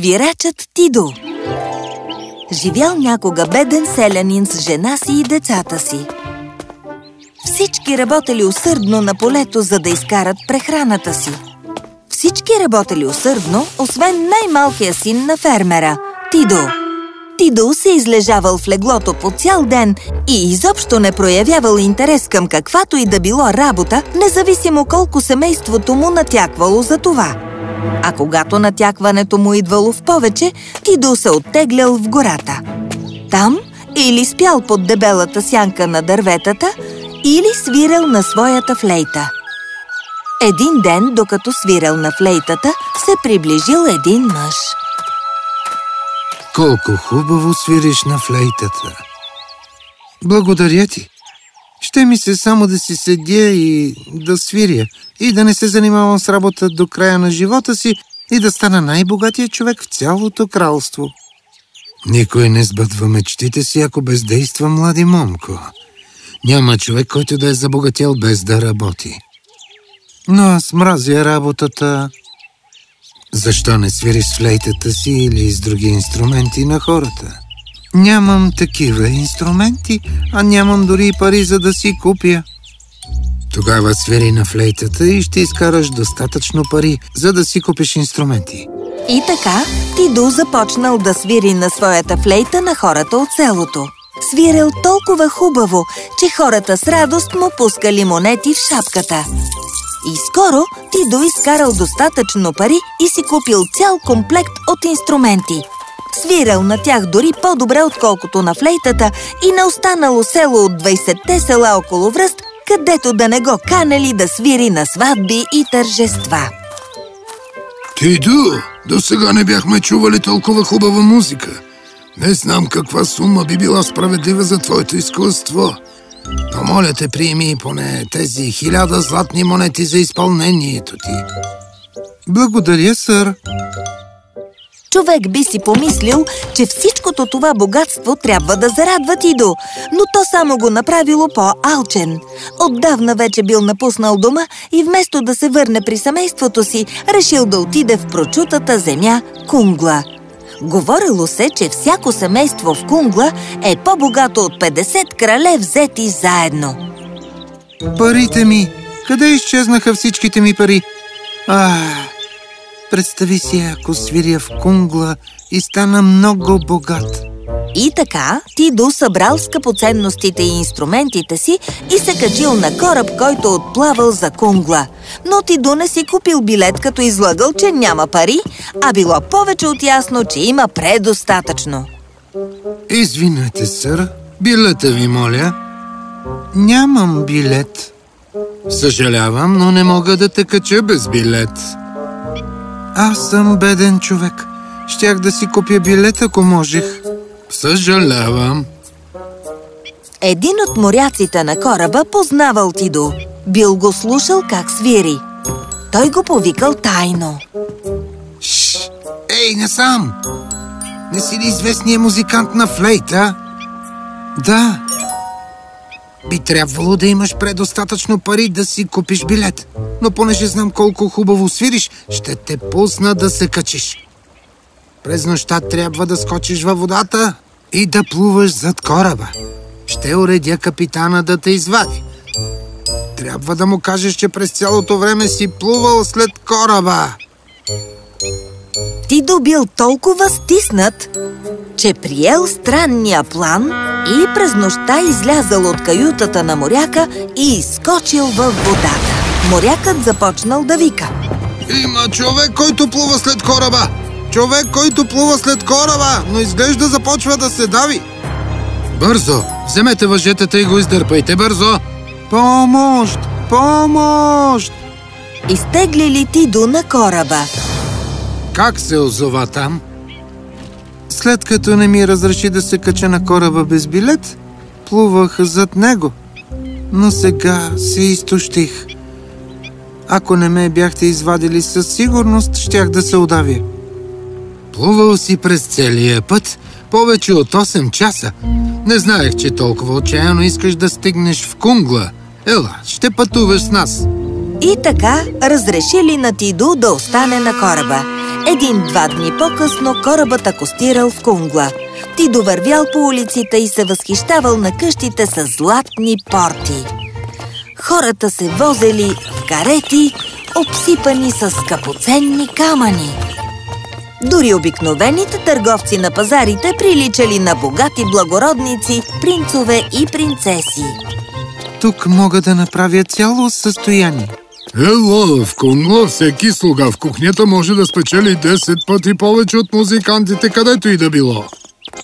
Свирачът Тидо Живял някога беден селянин с жена си и децата си. Всички работели усърдно на полето, за да изкарат прехраната си. Всички работели усърдно, освен най-малкия син на фермера – Тидо. Тидо се излежавал в леглото по цял ден и изобщо не проявявал интерес към каквато и да било работа, независимо колко семейството му натяквало за това. А когато натякването му идвало в повече, Тидо се оттеглял в гората. Там или спял под дебелата сянка на дърветата, или свирал на своята флейта. Един ден, докато свирал на флейтата, се приближил един мъж. Колко хубаво свириш на флейтата! Благодаря ти! Ще ми се само да си седя и да свиря и да не се занимавам с работа до края на живота си и да стана най-богатия човек в цялото кралство. Никой не сбъдва мечтите си, ако бездейства млади момко. Няма човек, който да е забогател без да работи. Но аз мразя работата. Защо не свириш флейтата си или с други инструменти на хората? Нямам такива инструменти, а нямам дори пари за да си купя. Тогава свири на флейтата и ще изкараш достатъчно пари, за да си купиш инструменти. И така, Тидо започнал да свири на своята флейта на хората от селото. Свирел толкова хубаво, че хората с радост му пускали монети в шапката. И скоро Тидо изкарал достатъчно пари и си купил цял комплект от инструменти. Свирал на тях дори по-добре, отколкото на флейтата и на останало село от 20-те села около връст, където да не го канали да свири на сватби и тържества. Тидо, до сега не бяхме чували толкова хубава музика. Не знам каква сума би била справедлива за твоето изкуство. Но моля те, приеми поне тези хиляда златни монети за изпълнението ти. Благодаря, сър. Човек би си помислил, че всичкото това богатство трябва да зарадва Тидо, но то само го направило по-алчен. Отдавна вече бил напуснал дома и вместо да се върне при семейството си, решил да отиде в прочутата земя Кунгла. Говорило се, че всяко семейство в Кунгла е по-богато от 50 крале взети заедно. Парите ми! Къде изчезнаха всичките ми пари? Ах, представи си, ако свиря в Кунгла и стана много богат. И така, Тидо събрал скъпоценностите и инструментите си и се качил на кораб, който отплавал за Кунгла. Но Тидо не си купил билет, като излагал, че няма пари, а било повече от ясно, че има предостатъчно. Извинете, сър, билета ви моля. Нямам билет. Съжалявам, но не мога да те кача без билет. Аз съм беден човек. Щях да си купя билет, ако можех. Съжалявам. Един от моряците на кораба познавал Тидо. Бил го слушал как свири. Той го повикал тайно. Шш! Ей, не сам! Не си ли известният музикант на флейта? Да. Би трябвало да имаш предостатъчно пари да си купиш билет. Но понеже знам колко хубаво свириш, ще те пусна да се качиш. През нощта трябва да скочиш във водата и да плуваш зад кораба. Ще уредя капитана да те извади. Трябва да му кажеш, че през цялото време си плувал след кораба. Ти добил толкова стиснат, че приел странния план и през нощта излязал от каютата на моряка и изскочил във водата. Морякът започнал да вика. Има човек, който плува след кораба! Човек, който плува след кораба, но изглежда започва да се дави. Бързо! Вземете въжетата и го издърпайте бързо! Помощ! Помощ! Изтеглили Тидо на кораба. Как се озова там? След като не ми разреши да се кача на кораба без билет, плувах зад него. Но сега се изтощих. Ако не ме бяхте извадили със сигурност, щях да се удавя. Плувал си през целия път повече от 8 часа. Не знаех, че толкова отчаяно искаш да стигнеш в Кунгла. Ела, ще пътуваш с нас. И така разрешили на Тидо да остане на кораба. Един-два дни по-късно корабът акостирал в Кунгла. Ти довървял по улиците и се възхищавал на къщите с златни порти. Хората се возели в карети, обсипани с скъпоценни камъни. Дори обикновените търговци на пазарите приличали на богати благородници, принцове и принцеси. Тук мога да направя цяло състояние. Ела, в Кунгла всеки слуга в кухнята може да спечели 10 пъти повече от музикантите, където и да било.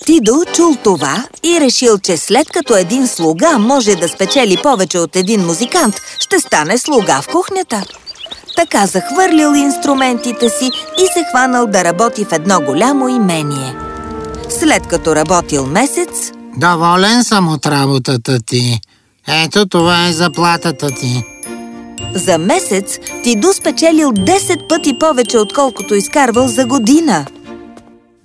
Тидо чул това и решил, че след като един слуга може да спечели повече от един музикант, ще стане слуга в кухнята. Така захвърлил инструментите си и се хванал да работи в едно голямо имение. След като работил месец, Доволен съм от работата ти. Ето това е заплатата ти. за месец Тидо спечелил 10 пъти повече, отколкото изкарвал за година.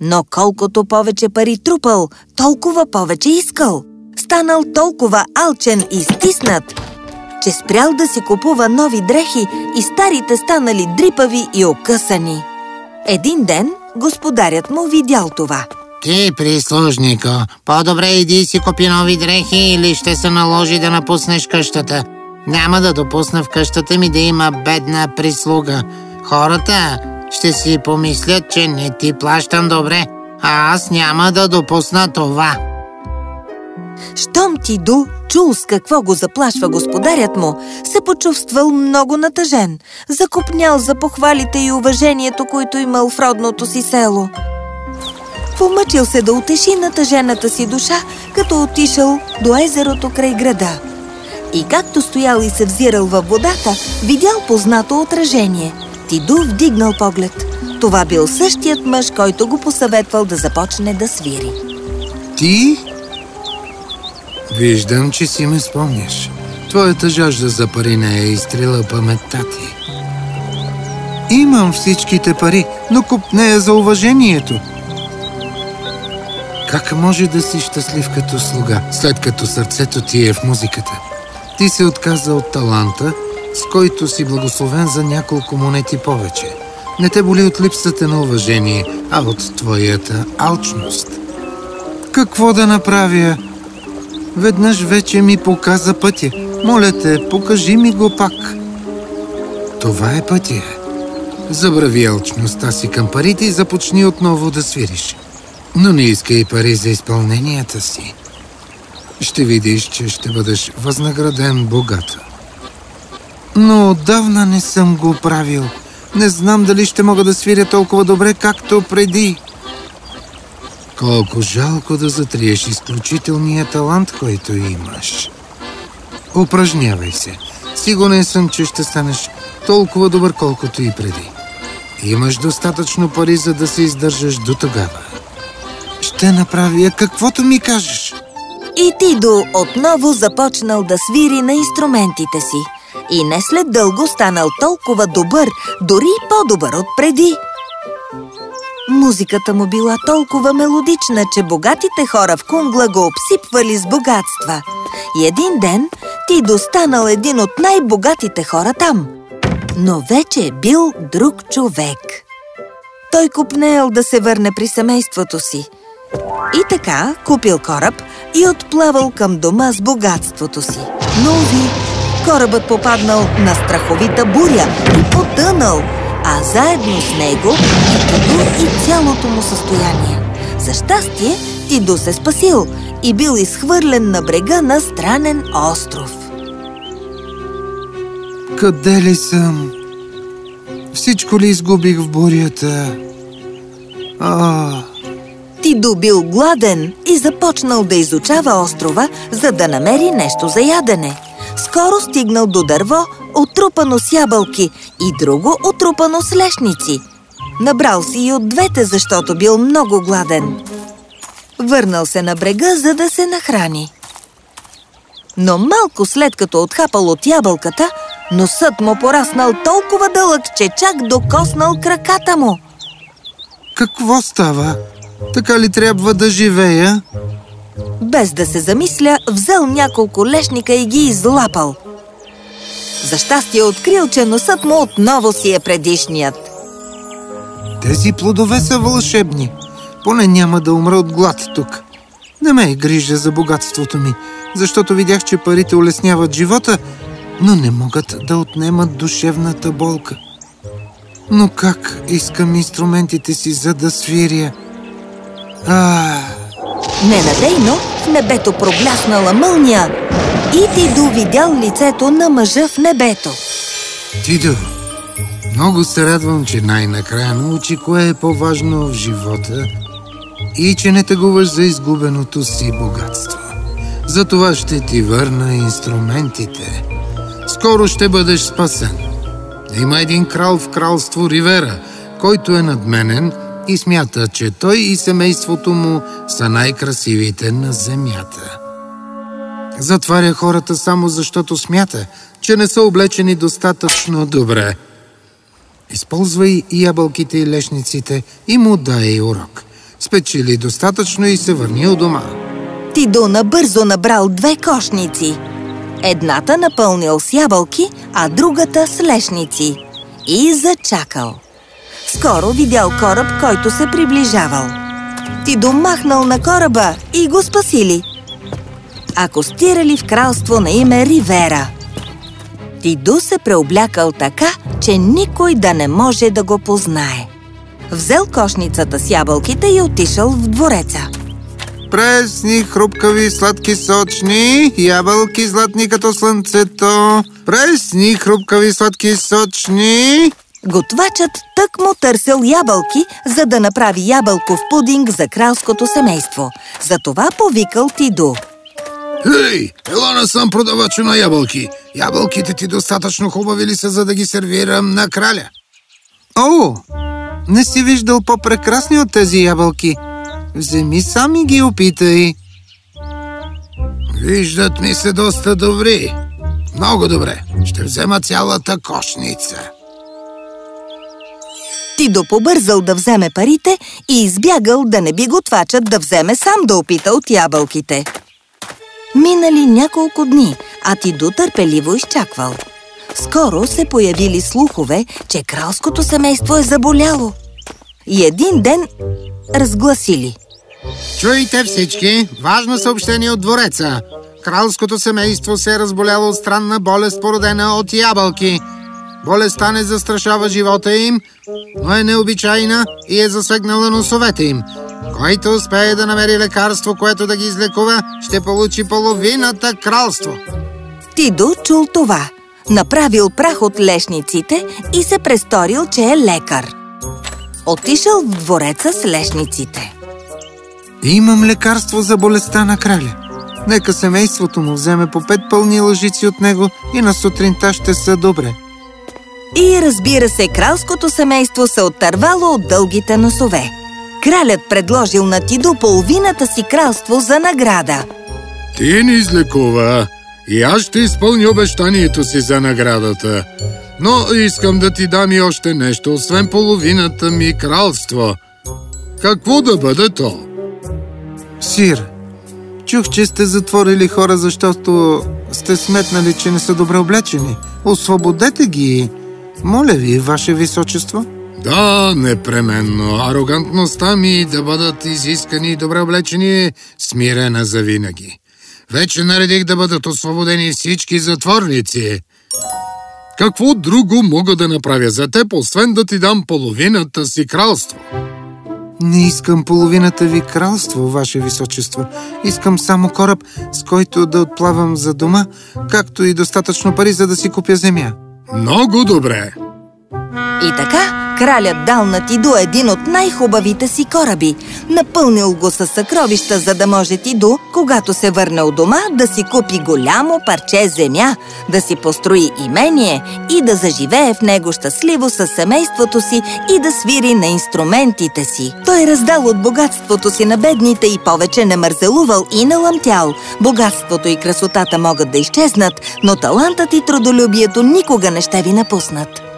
Но колкото повече пари трупал, толкова повече искал. Станал толкова алчен и стиснат, че спрял да си купува нови дрехи и старите станали дрипави и окъсани. Един ден господарят му видял това. Ти, прислужнико, по-добре иди си купи нови дрехи или ще се наложи да напуснеш къщата. Няма да допусна в къщата ми да има бедна прислуга. Хората ще си помислят, че не ти плащам добре, а аз няма да допусна това. Щом Тиду чул с какво го заплашва господарят му, се почувствал много натъжен, закопнял за похвалите и уважението, които имал в родното си село. Помъчил се да утеши натъжената си душа, като отишъл до езерото край града. И както стоял и се взирал във водата, видял познато отражение. Тиду вдигнал поглед. Това бил същият мъж, който го посъветвал да започне да свири. Ти? Виждам, че си ме спомняш. Твоята жажда за пари не е изтрила паметта ти. Имам всичките пари, но купнея за уважението. Как може да си щастлив като слуга, след като сърцето ти е в музиката? Ти се отказа от таланта, с който си благословен за няколко монети повече. Не те боли от липсата на уважение, а от твоята алчност. Какво да направя? Веднъж вече ми показа пътя. Моля те, покажи ми го пак. Това е пътя. Забрави алчността си към парите и започни отново да свириш. Но не искай пари за изпълненията си. Ще видиш, че ще бъдеш възнаграден богато. Но отдавна не съм го правил. Не знам дали ще мога да свиря толкова добре, както преди. Колко жалко да затриеш изключителния талант, който имаш. Упражнявай се. Сигурен съм, че ще станеш толкова добър, колкото и преди. Имаш достатъчно пари, за да се издържаш до тогава. Ще направя каквото ми кажеш. И Тидо отново започнал да свири на инструментите си. И не след дълго станал толкова добър, дори по-добър от преди. Музиката му била толкова мелодична, че богатите хора в Кунгла го обсипвали с богатства. И един ден Тидо станал един от най-богатите хора там. Но вече е бил друг човек. Той купнеел да се върне при семейството си. И така купил кораб и отплавал към дома с богатството си. Но ви, корабът попаднал на страховита буря и потънал, а заедно с него и Тидо и цялото му състояние. За щастие, Тидо се спасил и бил изхвърлен на брега на странен остров. Къде ли съм? Всичко ли изгубих в бурята? А, Тидо бил гладен и започнал да изучава острова, за да намери нещо за ядене. Скоро стигнал до дърво, отрупано с ябълки и друго отрупано с лешници. Набрал си и от двете, защото бил много гладен. Върнал се на брега, за да се нахрани. Но малко след като отхапал от ябълката, носът му пораснал толкова дълъг, че чак докоснал краката му. какво става? Така ли трябва да живея? Без да се замисля, взел няколко лешника и ги излапал. За щастие открил, че носът му отново си е предишният. Тези плодове са вълшебни. Поне няма да умра от глад тук. Не ме е грижа за богатството ми, защото видях, че парите улесняват живота, но не могат да отнемат душевната болка. Но как искам инструментите си, за да свиря? А, Ненадейно в небето пробляснала мълния и Тидо видял лицето на мъжа в небето. Тидо, много се радвам, че най-накрая научи кое е по-важно в живота и че не тъгуваш за изгубеното си богатство. Затова ще ти върна инструментите. Скоро ще бъдеш спасен. Има един крал в кралство Ривера, който е надменен и смята, че той и семейството му са най-красивите на земята. Затваря хората само защото смята, че не са облечени достатъчно добре. Използвай и ябълките и лешниците и му дай урок. Спечели достатъчно и се върни у дома. Тидо набързо набрал две кошници. Едната напълнил с ябълки, а другата с лешници. И зачакал. Скоро видял кораб, който се приближавал. Тидо махнал на кораба и го спасили. Акостирали в кралство на име Ривера. Тидо се преоблякал така, че никой да не може да го познае. Взел кошницата с ябълките и отишъл в двореца. Пресни, хрупкави, сладки, сочни, ябълки златни като слънцето. Пресни, хрупкави, сладки, сочни. Готвачът тък му търсил ябълки, за да направи ябълков пудинг за кралското семейство. Затова повикал Тидо. Хей, ела не съм продавача на ябълки. Ябълките ти достатъчно хубави ли са, за да ги сервирам на краля? О, не си виждал по-прекрасни от тези ябълки. Вземи сам и ги опитай. Виждат ми се доста добри. Много добре. Ще взема цялата кошница. Тидо побързал да вземе парите и избягал да не би готвачът да вземе сам да опита от ябълките. Минали няколко дни, а Тидо търпеливо изчаквал. Скоро се появили слухове, че кралското семейство е заболяло. И един ден разгласили. Чуйте всички, важно съобщение от двореца. Кралското семейство се е разболяло от странна болест, породена от ябълки. Болестта не застрашава живота им, но е необичайна и е засегнала носовете им. Който успее да намери лекарство, което да ги излекува, ще получи половината кралство. Тидо чул това. Направил прах от лешниците и се престорил, че е лекар. Отишъл в двореца с лешниците. Имам лекарство за болестта на краля. Нека семейството му вземе по пет пълни лъжици от него и на сутринта ще са добре. И разбира се, кралското семейство се оттървало от дългите носове. Кралят предложил на Тидо половината си кралство за награда. Ти ни излекува и аз ще изпълня обещанието си за наградата. Но искам да ти дам и още нещо, освен половината ми кралство. Какво да бъде то? Сир, чух, че сте затворили хора, защото сте сметнали, че не са добре облечени. Освободете ги. Моля ви, ваше височество. Да, непременно. Арогантността ми да бъдат изискани и добре облечени смирена за винаги. Вече наредих да бъдат освободени всички затворници. Какво друго мога да направя за теб, освен да ти дам половината си кралство? Не искам половината ви кралство, ваше височество. Искам само кораб, с който да отплавам за дома, както и достатъчно пари, за да си купя земя. Много добре. И така, кралят дал на Тидо един от най-хубавите си кораби. Напълнил го със съкровища, за да може Тидо, когато се върне от дома, да си купи голямо парче земя, да си построи имение и да заживее в него щастливо с семейството си и да свири на инструментите си. Той раздал от богатството си на бедните и повече не мързелувал и налъмтял. Богатството и красотата могат да изчезнат, но талантът и трудолюбието никога не ще ви напуснат.